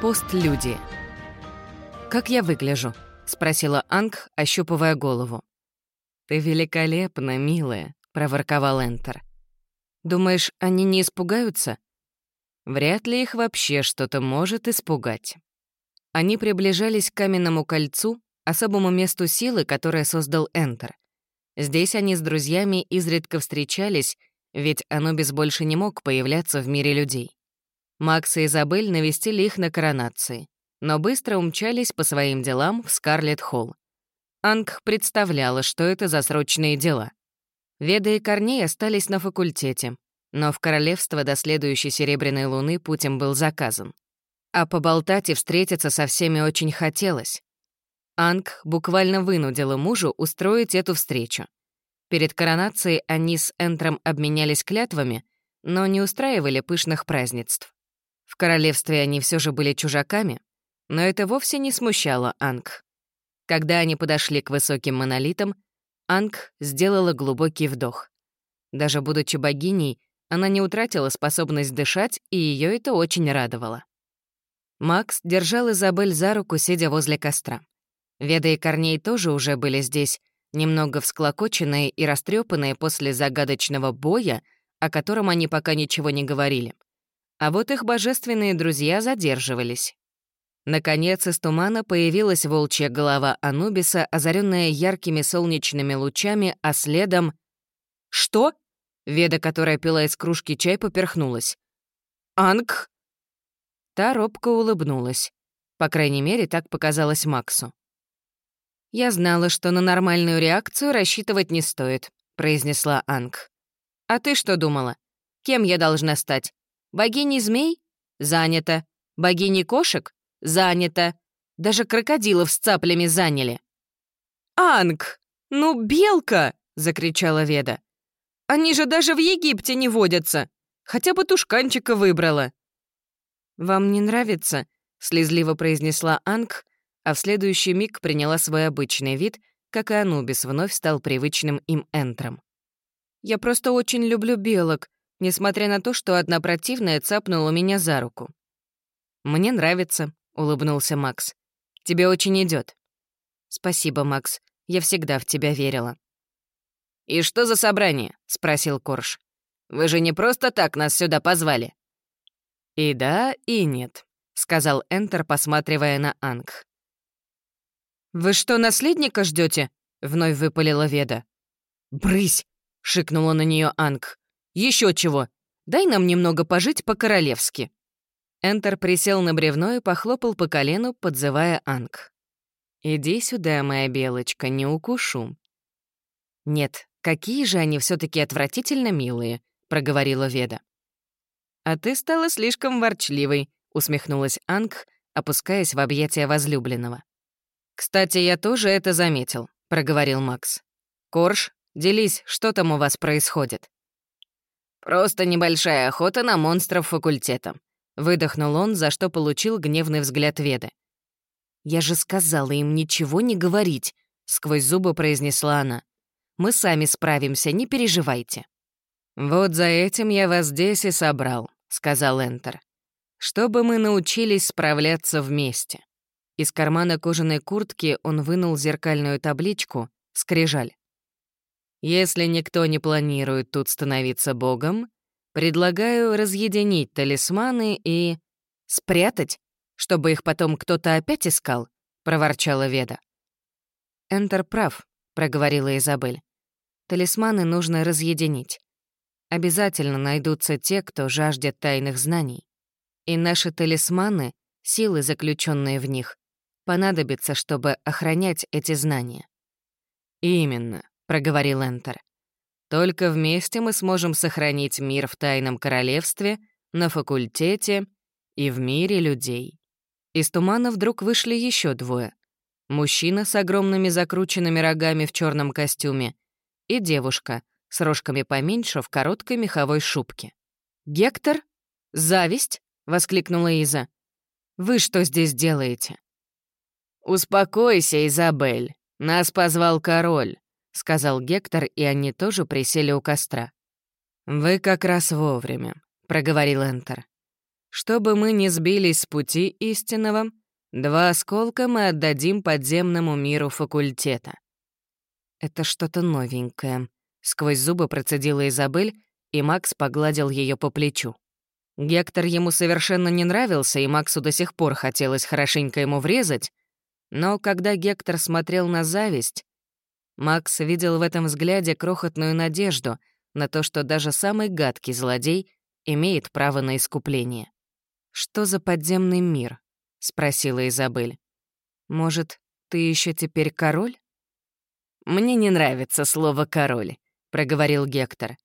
Постлюди. «Как я выгляжу?» — спросила Анг, ощупывая голову. «Ты великолепна, милая», — проворковал Энтер. «Думаешь, они не испугаются?» Вряд ли их вообще что-то может испугать. Они приближались к каменному кольцу, особому месту силы, которое создал Энтер. Здесь они с друзьями изредка встречались, ведь Анубис больше не мог появляться в мире людей. Макс и Изабель навестили их на коронации, но быстро умчались по своим делам в Скарлетт-Холл. Анг представляла, что это за срочные дела. Веда и Корней остались на факультете, но в королевство до следующей Серебряной Луны путем был заказан. А поболтать и встретиться со всеми очень хотелось. Анг буквально вынудила мужу устроить эту встречу. Перед коронацией они с Энтром обменялись клятвами, но не устраивали пышных празднеств. В королевстве они все же были чужаками, но это вовсе не смущало Анг. Когда они подошли к высоким монолитам, Анг сделала глубокий вдох. Даже будучи богиней, она не утратила способность дышать, и ее это очень радовало. Макс держал Изабель за руку, сидя возле костра. Веда и Корней тоже уже были здесь, немного всклокоченные и растрепанные после загадочного боя, о котором они пока ничего не говорили. А вот их божественные друзья задерживались. Наконец из тумана появилась волчья голова Анубиса, озаренная яркими солнечными лучами, а следом... «Что?» Веда, которая пила из кружки чай, поперхнулась. «Анг!» Та робко улыбнулась. По крайней мере, так показалось Максу. «Я знала, что на нормальную реакцию рассчитывать не стоит», — произнесла Анг. «А ты что думала? Кем я должна стать? Богиней змей? Занято. Богиней кошек? Занято. Даже крокодилов с цаплями заняли». «Анг! Ну, белка!» — закричала Веда. «Они же даже в Египте не водятся. Хотя бы тушканчика выбрала». «Вам не нравится?» — слезливо произнесла Анг, а в следующий миг приняла свой обычный вид, как и Анубис вновь стал привычным им энтром. «Я просто очень люблю белок», несмотря на то, что одна противная цапнула меня за руку. «Мне нравится», — улыбнулся Макс. «Тебе очень идет. «Спасибо, Макс. Я всегда в тебя верила». «И что за собрание?» — спросил Корж. «Вы же не просто так нас сюда позвали». «И да, и нет», — сказал Энтер, посматривая на Анг. «Вы что, наследника ждете? вновь выпалила Веда. «Брысь!» — шикнула на нее Анг. Еще чего? Дай нам немного пожить по-королевски». Энтер присел на бревно и похлопал по колену, подзывая Анг. «Иди сюда, моя белочка, не укушу». «Нет, какие же они все таки отвратительно милые», — проговорила Веда. «А ты стала слишком ворчливой», — усмехнулась Анг, опускаясь в объятия возлюбленного. «Кстати, я тоже это заметил», — проговорил Макс. «Корж, делись, что там у вас происходит?» «Просто небольшая охота на монстров факультета», — выдохнул он, за что получил гневный взгляд Веды. «Я же сказала им ничего не говорить», — сквозь зубы произнесла она. «Мы сами справимся, не переживайте». «Вот за этим я вас здесь и собрал», — сказал Энтер. «Чтобы мы научились справляться вместе». Из кармана кожаной куртки он вынул зеркальную табличку «Скрижаль». Если никто не планирует тут становиться богом, предлагаю разъединить талисманы и... «Спрятать? Чтобы их потом кто-то опять искал?» — проворчала Веда. «Энтер прав», — проговорила Изабель. «Талисманы нужно разъединить. Обязательно найдутся те, кто жаждет тайных знаний. И наши талисманы, силы, заключенные в них, понадобятся, чтобы охранять эти знания». «Именно», проговорил Энтер. «Только вместе мы сможем сохранить мир в тайном королевстве, на факультете и в мире людей». Из тумана вдруг вышли еще двое. Мужчина с огромными закрученными рогами в черном костюме и девушка с рожками поменьше в короткой меховой шубке. «Гектор? Зависть?» — воскликнула Иза. «Вы что здесь делаете?» «Успокойся, Изабель. Нас позвал король сказал Гектор, и они тоже присели у костра. «Вы как раз вовремя», — проговорил Энтер. Чтобы мы не сбились с пути истинного, два осколка мы отдадим подземному миру факультета». «Это что-то новенькое», — сквозь зубы процедила Изабель, и Макс погладил ее по плечу. Гектор ему совершенно не нравился, и Максу до сих пор хотелось хорошенько ему врезать, но когда Гектор смотрел на зависть, Макс видел в этом взгляде крохотную надежду на то, что даже самый гадкий злодей имеет право на искупление. «Что за подземный мир?» — спросила Изабель. «Может, ты еще теперь король?» «Мне не нравится слово «король», — проговорил Гектор.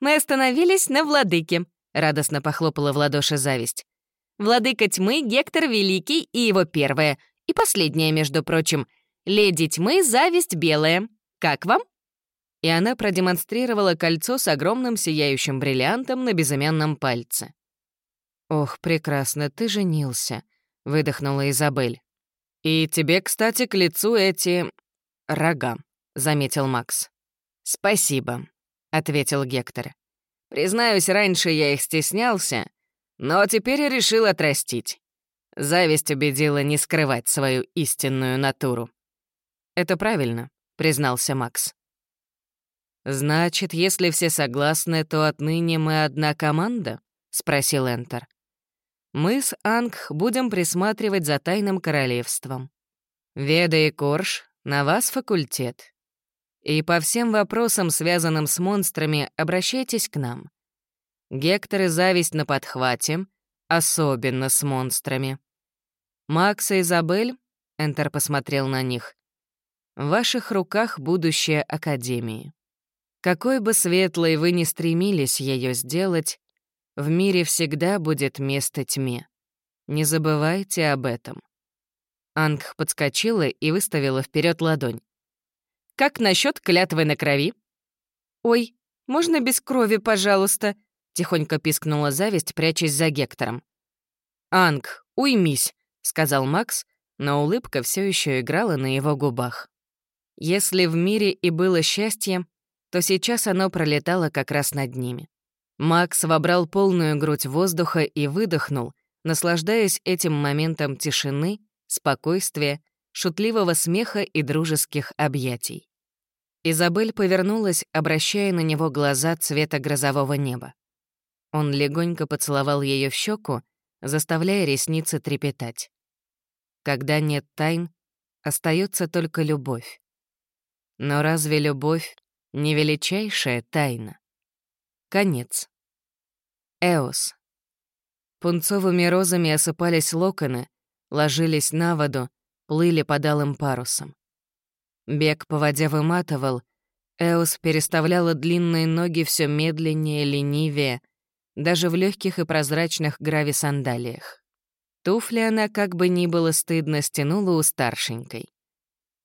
«Мы остановились на владыке», — радостно похлопала в ладоши зависть. «Владыка тьмы Гектор Великий и его первая, и последняя, между прочим, леди тьмы Зависть Белая. Как вам?» И она продемонстрировала кольцо с огромным сияющим бриллиантом на безымянном пальце. «Ох, прекрасно, ты женился», — выдохнула Изабель. «И тебе, кстати, к лицу эти... рога», — заметил Макс. «Спасибо», ответил Гектор. «Признаюсь, раньше я их стеснялся, но теперь решил отрастить. Зависть убедила не скрывать свою истинную натуру». «Это правильно», — признался Макс. «Значит, если все согласны, то отныне мы одна команда?» — спросил Энтер. «Мы с Анг будем присматривать за тайным королевством. Веда и Корж, на вас факультет. И по всем вопросам, связанным с монстрами, обращайтесь к нам. Гектор и зависть на подхвате, особенно с монстрами. Макс и Изабель, Энтер посмотрел на них, в ваших руках будущее Академии. Какой бы светлой вы ни стремились ее сделать, в мире всегда будет место тьме. Не забывайте об этом. Ангх подскочила и выставила вперед ладонь. Как насчет клятвы на крови?» «Ой, можно без крови, пожалуйста?» — тихонько пискнула зависть, прячась за Гектором. «Анг, уймись», — сказал Макс, но улыбка все еще играла на его губах. Если в мире и было счастье, то сейчас оно пролетало как раз над ними. Макс вобрал полную грудь воздуха и выдохнул, наслаждаясь этим моментом тишины, спокойствия шутливого смеха и дружеских объятий. Изабель повернулась, обращая на него глаза цвета грозового неба. Он легонько поцеловал ее в щеку, заставляя ресницы трепетать. Когда нет тайн, остается только любовь. Но разве любовь не величайшая тайна? Конец. Эос. Пунцовыми розами осыпались локоны, ложились на воду, плыли под алым парусом. Бег по воде выматывал, Эос переставляла длинные ноги все медленнее, ленивее, даже в легких и прозрачных грави-сандалиях. Туфли она, как бы ни было стыдно, стянула у старшенькой.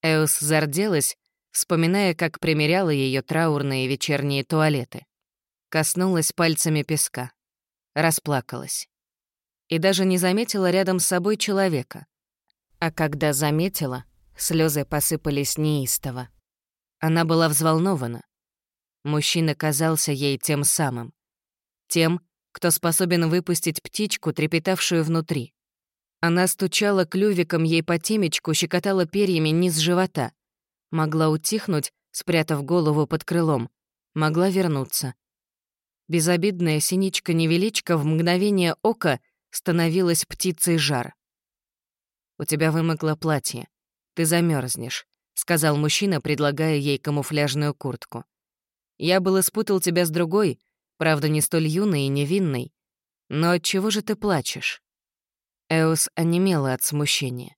Эос зарделась, вспоминая, как примеряла ее траурные вечерние туалеты. Коснулась пальцами песка. Расплакалась. И даже не заметила рядом с собой человека. А когда заметила, слезы посыпались неистово. Она была взволнована. Мужчина казался ей тем самым. Тем, кто способен выпустить птичку, трепетавшую внутри. Она стучала клювиком ей по темечку, щекотала перьями низ живота. Могла утихнуть, спрятав голову под крылом. Могла вернуться. Безобидная синичка-невеличка в мгновение ока становилась птицей жар. «У тебя вымокло платье. Ты замерзнешь, сказал мужчина, предлагая ей камуфляжную куртку. «Я было спутал тебя с другой, правда, не столь юной и невинной. Но от чего же ты плачешь?» Эос онемела от смущения.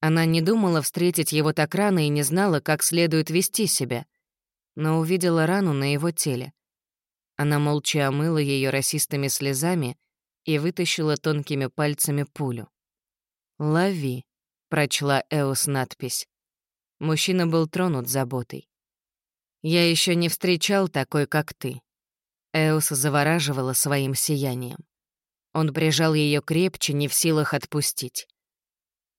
Она не думала встретить его так рано и не знала, как следует вести себя, но увидела рану на его теле. Она молча омыла ее расистыми слезами и вытащила тонкими пальцами пулю. «Лови», — прочла Эос надпись. Мужчина был тронут заботой. «Я еще не встречал такой, как ты». Эос завораживала своим сиянием. Он прижал ее крепче, не в силах отпустить.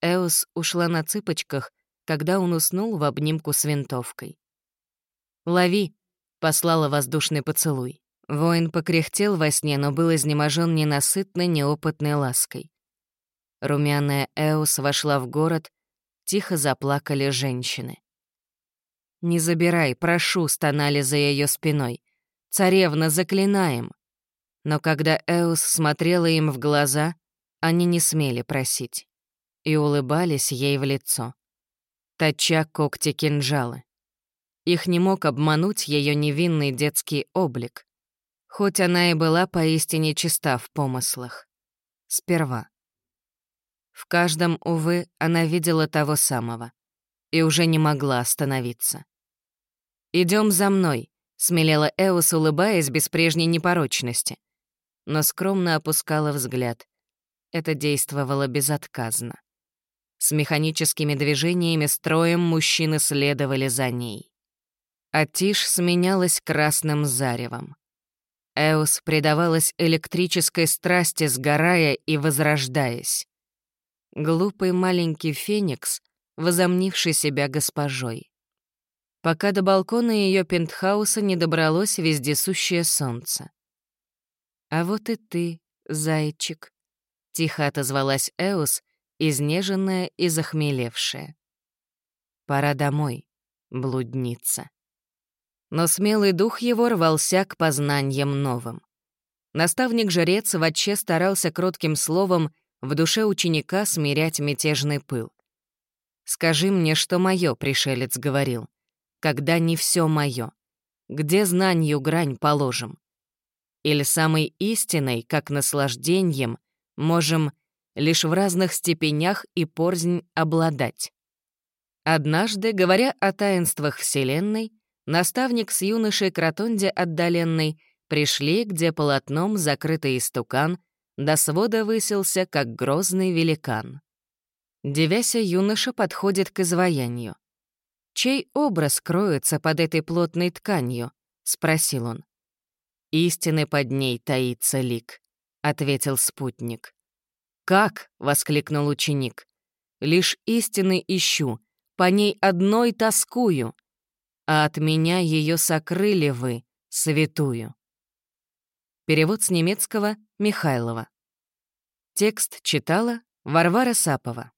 Эос ушла на цыпочках, когда он уснул в обнимку с винтовкой. «Лови», — послала воздушный поцелуй. Воин покряхтел во сне, но был изнеможен ненасытной, неопытной лаской. Румяная Эус вошла в город, тихо заплакали женщины. «Не забирай, прошу», — стонали за ее спиной. «Царевна, заклинаем». Но когда Эус смотрела им в глаза, они не смели просить и улыбались ей в лицо, точа когти кинжалы. Их не мог обмануть ее невинный детский облик, хоть она и была поистине чиста в помыслах. Сперва. В каждом, увы, она видела того самого и уже не могла остановиться. Идем за мной», — смелела Эос, улыбаясь без прежней непорочности. Но скромно опускала взгляд. Это действовало безотказно. С механическими движениями строем мужчины следовали за ней. А тишь сменялась красным заревом. Эос предавалась электрической страсти, сгорая и возрождаясь. Глупый маленький феникс, возомнивший себя госпожой пока до балкона ее пентхауса не добралось вездесущее солнце. «А вот и ты, зайчик», — тихо отозвалась Эус, изнеженная и захмелевшая. «Пора домой, блудница». Но смелый дух его рвался к познаниям новым. Наставник-жрец в старался кротким словом в душе ученика смирять мятежный пыл. «Скажи мне, что моё», — пришелец говорил когда не все мое? Где знанию грань положим? Или самой истиной, как наслаждением, можем лишь в разных степенях и порзнь обладать? Однажды, говоря о таинствах Вселенной, наставник с юношей к ротонде отдаленной пришли, где полотном закрытый истукан до свода высился, как грозный великан. Девяся, юноша подходит к изваянию. «Чей образ кроется под этой плотной тканью?» — спросил он. «Истины под ней таится лик», — ответил спутник. «Как?» — воскликнул ученик. «Лишь истины ищу, по ней одной тоскую, а от меня ее сокрыли вы, святую». Перевод с немецкого Михайлова. Текст читала Варвара Сапова.